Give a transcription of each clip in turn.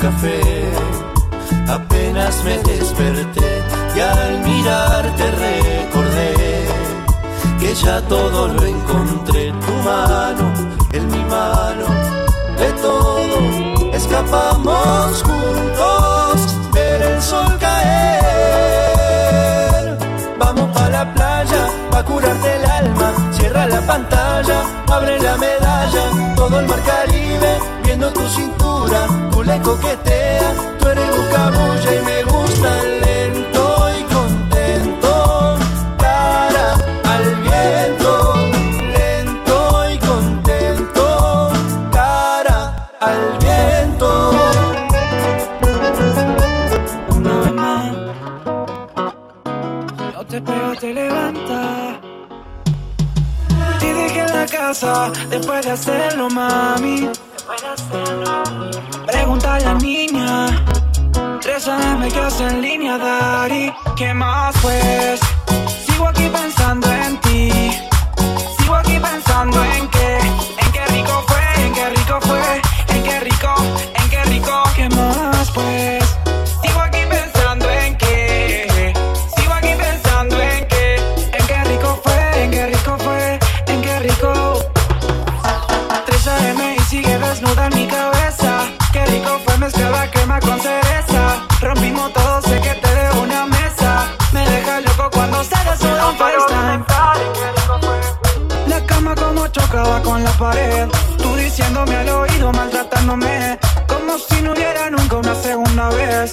café. Apenas me desperté y al mirarte recordé que ya todo lo encontré. Tu mano en mi mano, de todo escapamos juntos, ver el sol caer. Vamos a la playa, pa' curarte el alma, cierra la pantalla, abre la medalla, todo el mar Caribe, viendo tu cintura, tú le coquetea, tú eres buscabulla y me gusta lento y contento, cara al viento, lento y contento, cara al viento. No te pego, te levanta. Te dejé en la casa después de hacerlo, mami. Pregunta a la niña. 3 AM que hace en línea, Dari. ¿Qué más pues? Rico fue mezclar la crema con cereza. Rompimos todo, sé que te dejo una mesa. Me deja loco cuando se desnuda un FaceTime. La cama como chocaba con la pared. Tú diciéndome al oído, maltratándome. Como si no hubiera nunca una segunda vez.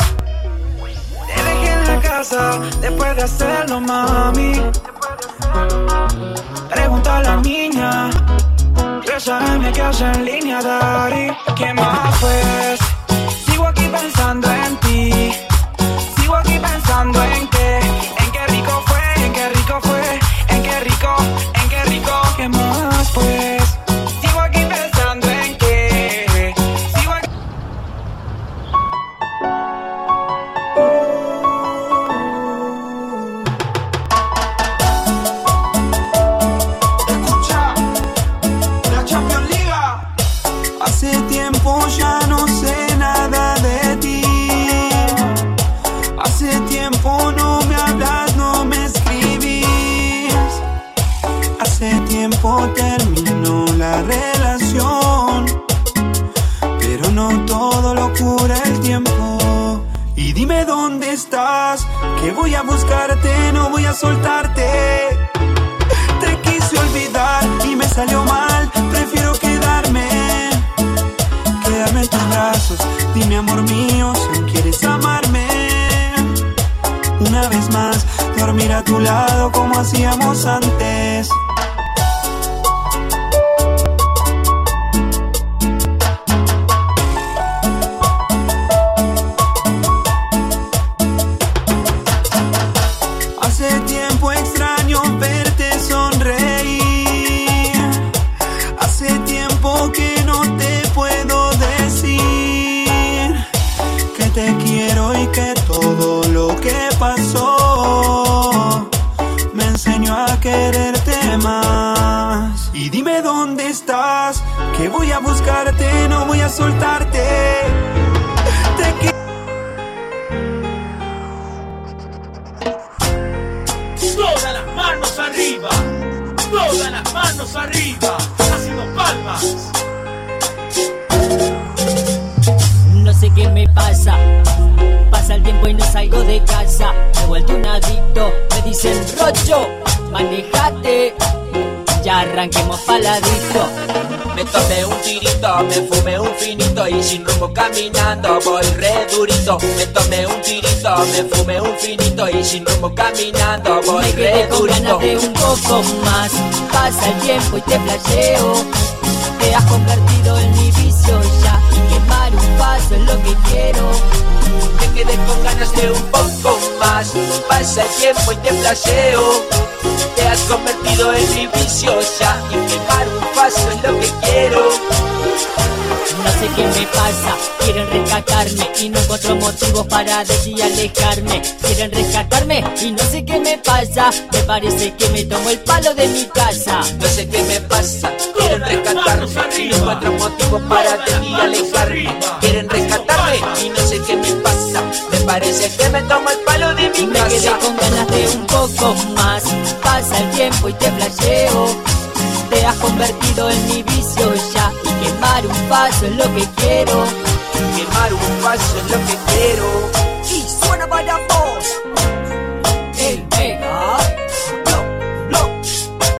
Te dejé en la casa después de hacerlo, mami. Pregunta a la niña. Ya saben que hace en línea, Dari. ¿Qué más pues? Dime dónde estás, que voy a buscarte, no voy a soltarte. Te quise olvidar y me salió mal. Prefiero quedarme, quedarme en tus brazos. Dime, amor mío, si quieres amarme. Una vez más, dormir a tu lado como hacíamos antes. Tiempo extraño verte sonreír. Hace tiempo que no te puedo decir que te quiero y que todo lo que pasó me enseñó a quererte más. Y dime dónde estás, que voy a buscarte, no voy a soltarte. Arriba, haciendo palmas. No sé qué me pasa. Pasa el tiempo y no salgo de casa. Me he vuelto un adicto. Me dicen Rocho, manejate. Ya arranquemos paladito. Me tomé un tirito, me fumé un finito y sin rumbo caminando voy re durito. Me tomé un tirito, me fumé un finito y sin rumbo caminando voy Me re quedé con ganas de un poco más. Pasa el tiempo y te flasheo. Te has convertido en mi vicio ya. Y quemar un paso es lo que quiero. Me quedé con ganas de un poco más. Pasa el tiempo y te flasheo. Has convertido en mi vicio ya y quemar un paso es lo que quiero. No sé qué me pasa, quieren rescatarme y no encuentro motivos para decir alejarme. Quieren rescatarme y no sé qué me pasa, me parece que me tomo el palo de mi casa. No sé qué me pasa, quieren rescatarme y no encuentro motivo para de ti alejarme. Quieren rescatarme y que me tomo el palo de mi Me el tiempo y te flasheo. Te has convertido en mi vicio ya. Y quemar un paso es lo que quiero. Quemar un paso es lo que quiero. Y suena para vos.